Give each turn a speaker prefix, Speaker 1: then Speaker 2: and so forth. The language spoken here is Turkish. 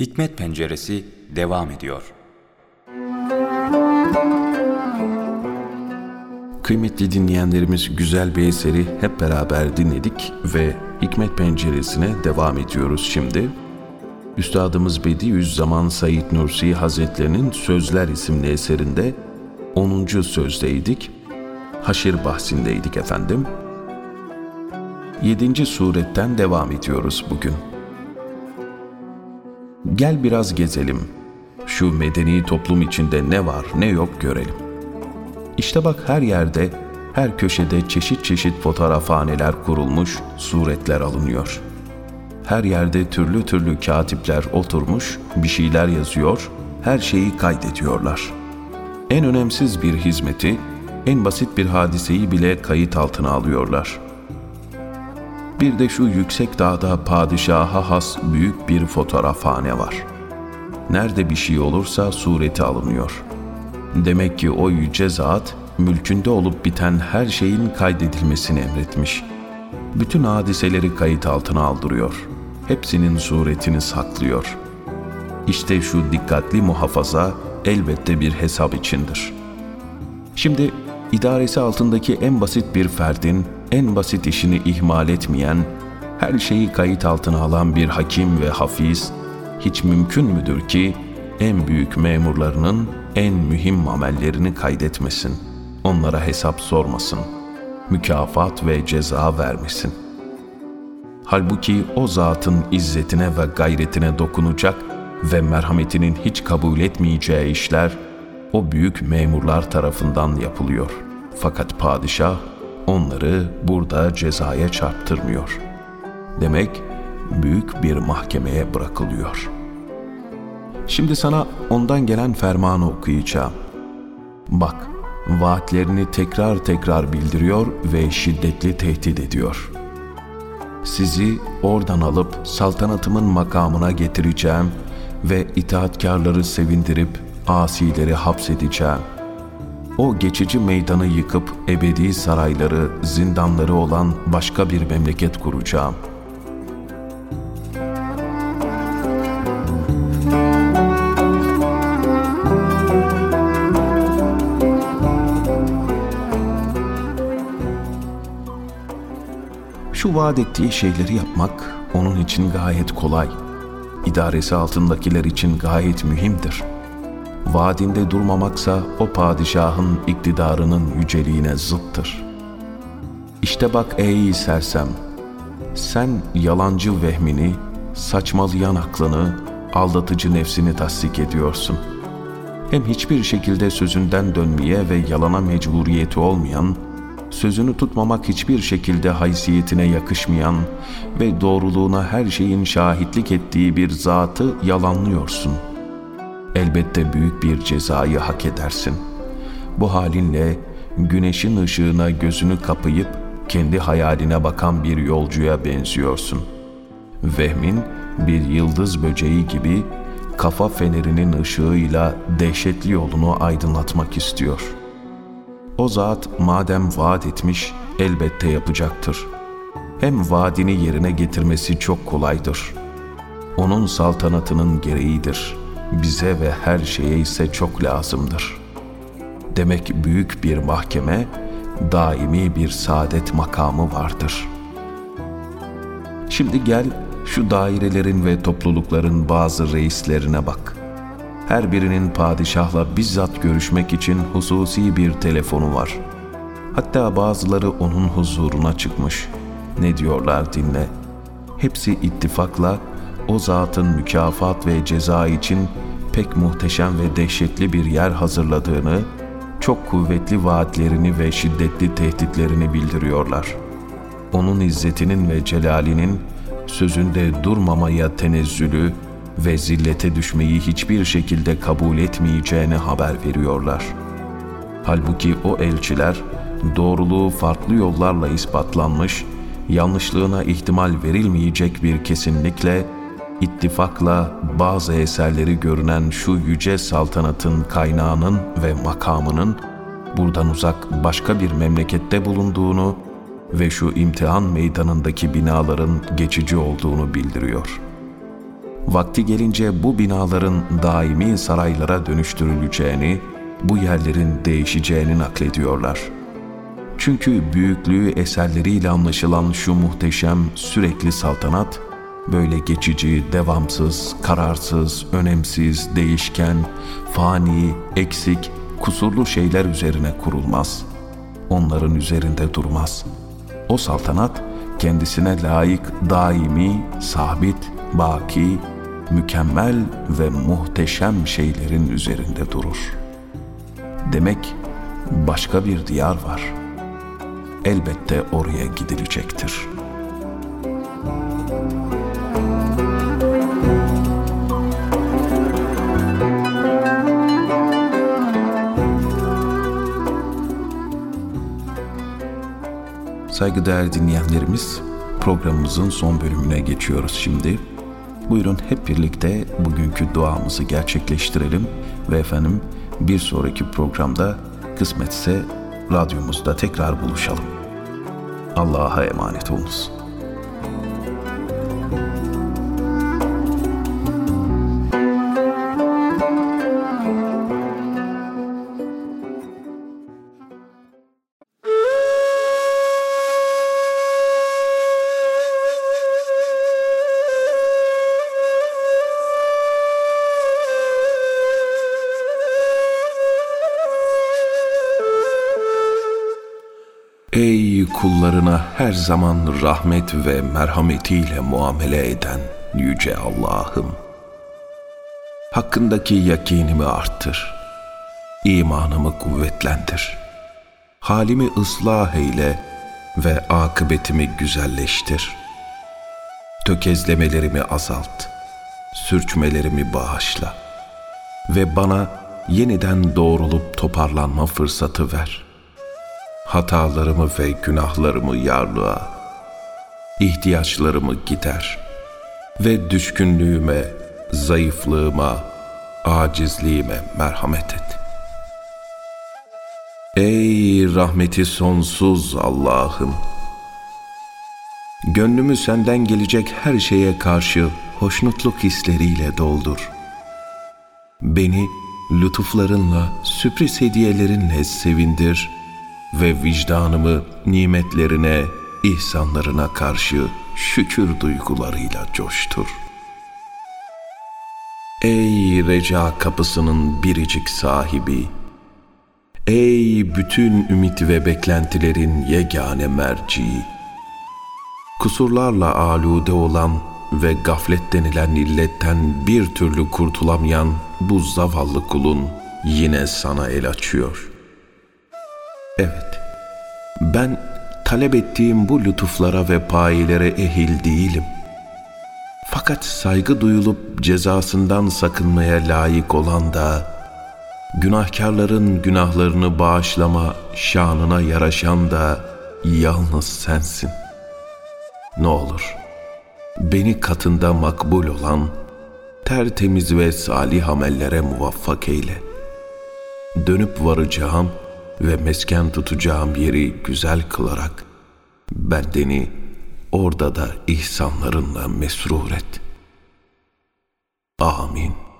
Speaker 1: Hikmet Penceresi devam ediyor.
Speaker 2: Kıymetli dinleyenlerimiz güzel bir eseri hep beraber dinledik ve Hikmet Penceresi'ne devam ediyoruz şimdi. Üstadımız Bediüzzaman Said Nursi Hazretlerinin Sözler isimli eserinde 10. sözdeydik. Haşir bahsindeydik efendim. 7. suretten devam ediyoruz bugün. Gel biraz gezelim. Şu medeni toplum içinde ne var ne yok görelim. İşte bak her yerde, her köşede çeşit çeşit fotoğrafhaneler kurulmuş, suretler alınıyor. Her yerde türlü türlü katipler oturmuş, bir şeyler yazıyor, her şeyi kaydediyorlar. En önemsiz bir hizmeti, en basit bir hadiseyi bile kayıt altına alıyorlar.'' Bir de şu yüksek dağda padişaha has büyük bir fotoğrafhane var. Nerede bir şey olursa sureti alınıyor. Demek ki o yüce zat mülkünde olup biten her şeyin kaydedilmesini emretmiş. Bütün hadiseleri kayıt altına aldırıyor. Hepsinin suretini saklıyor. İşte şu dikkatli muhafaza elbette bir hesap içindir. Şimdi idaresi altındaki en basit bir ferdin en basit işini ihmal etmeyen, her şeyi kayıt altına alan bir hakim ve hafiz, hiç mümkün müdür ki en büyük memurlarının en mühim amellerini kaydetmesin, onlara hesap sormasın, mükafat ve ceza vermesin. Halbuki o zatın izzetine ve gayretine dokunacak ve merhametinin hiç kabul etmeyeceği işler o büyük memurlar tarafından yapılıyor. Fakat padişah onları burada cezaya çarptırmıyor. Demek büyük bir mahkemeye bırakılıyor. Şimdi sana ondan gelen fermanı okuyacağım. Bak, vaatlerini tekrar tekrar bildiriyor ve şiddetli tehdit ediyor. Sizi oradan alıp saltanatımın makamına getireceğim ve itaatkarları sevindirip asileri hapsedeceğim.'' o geçici meydanı yıkıp ebedi sarayları, zindanları olan başka bir memleket kuracağım. Şu vaat ettiği şeyleri yapmak onun için gayet kolay. İdaresi altındakiler için gayet mühimdir.'' Vaadinde durmamaksa o padişahın iktidarının yüceliğine zıttır. İşte bak ey sersem, sen yalancı vehmini, saçmalayan aklını, aldatıcı nefsini tasdik ediyorsun. Hem hiçbir şekilde sözünden dönmeye ve yalana mecburiyeti olmayan, sözünü tutmamak hiçbir şekilde haysiyetine yakışmayan ve doğruluğuna her şeyin şahitlik ettiği bir zatı yalanlıyorsun.'' Elbette büyük bir cezayı hak edersin. Bu halinle güneşin ışığına gözünü kapayıp kendi hayaline bakan bir yolcuya benziyorsun. Vehmin bir yıldız böceği gibi kafa fenerinin ışığıyla dehşetli yolunu aydınlatmak istiyor. O zat madem vaat etmiş elbette yapacaktır. Hem vaadini yerine getirmesi çok kolaydır. Onun saltanatının gereğidir.'' Bize ve her şeye ise çok lazımdır. Demek büyük bir mahkeme, daimi bir saadet makamı vardır. Şimdi gel şu dairelerin ve toplulukların bazı reislerine bak. Her birinin padişahla bizzat görüşmek için hususi bir telefonu var. Hatta bazıları onun huzuruna çıkmış. Ne diyorlar dinle. Hepsi ittifakla o zatın mükafat ve ceza için pek muhteşem ve dehşetli bir yer hazırladığını, çok kuvvetli vaatlerini ve şiddetli tehditlerini bildiriyorlar. Onun izzetinin ve celalinin sözünde durmamaya tenezzülü ve zillete düşmeyi hiçbir şekilde kabul etmeyeceğini haber veriyorlar. Halbuki o elçiler doğruluğu farklı yollarla ispatlanmış, yanlışlığına ihtimal verilmeyecek bir kesinlikle ittifakla bazı eserleri görünen şu yüce saltanatın kaynağının ve makamının buradan uzak başka bir memlekette bulunduğunu ve şu imtihan meydanındaki binaların geçici olduğunu bildiriyor. Vakti gelince bu binaların daimi saraylara dönüştürüleceğini, bu yerlerin değişeceğini naklediyorlar. Çünkü büyüklüğü eserleriyle anlaşılan şu muhteşem sürekli saltanat, böyle geçici, devamsız, kararsız, önemsiz, değişken, fani, eksik, kusurlu şeyler üzerine kurulmaz. Onların üzerinde durmaz. O saltanat kendisine layık daimi, sabit, baki, mükemmel ve muhteşem şeylerin üzerinde durur. Demek başka bir diyar var. Elbette oraya gidilecektir.'' Saygıdeğer dinleyenlerimiz, programımızın son bölümüne geçiyoruz şimdi. Buyurun hep birlikte bugünkü duamızı gerçekleştirelim ve efendim bir sonraki programda kısmetse radyomuzda tekrar buluşalım. Allah'a emanet olunuz. Ey kullarına her zaman rahmet ve merhametiyle muamele eden Yüce Allah'ım! Hakkındaki yakinimi arttır, imanımı kuvvetlendir, halimi ıslah eyle ve akıbetimi güzelleştir. Tökezlemelerimi azalt, sürçmelerimi bağışla ve bana yeniden doğrulup toparlanma fırsatı ver.'' Hatalarımı ve günahlarımı yarlığa, ihtiyaçlarımı gider ve düşkünlüğüme, zayıflığıma, acizliğime merhamet et. Ey rahmeti sonsuz Allah'ım! Gönlümü senden gelecek her şeye karşı hoşnutluk hisleriyle doldur. Beni lütuflarınla, sürpriz hediyelerinle sevindir.'' Ve vicdanımı nimetlerine, ihsanlarına karşı şükür duygularıyla coştur. Ey reca kapısının biricik sahibi, ey bütün ümit ve beklentilerin yegane merci, kusurlarla alude olan ve gaflet denilen illetten bir türlü kurtulamayan bu zavallı kulun yine sana el açıyor.'' Evet, ben talep ettiğim bu lütuflara ve payilere ehil değilim. Fakat saygı duyulup cezasından sakınmaya layık olan da, günahkarların günahlarını bağışlama şanına yaraşan da yalnız sensin. Ne olur, beni katında makbul olan, tertemiz ve salih amellere muvaffak eyle. Dönüp varacağım, ve mesken tutacağım yeri güzel kılarak bendeni orada da ihsanlarınla mesrur et. Amin.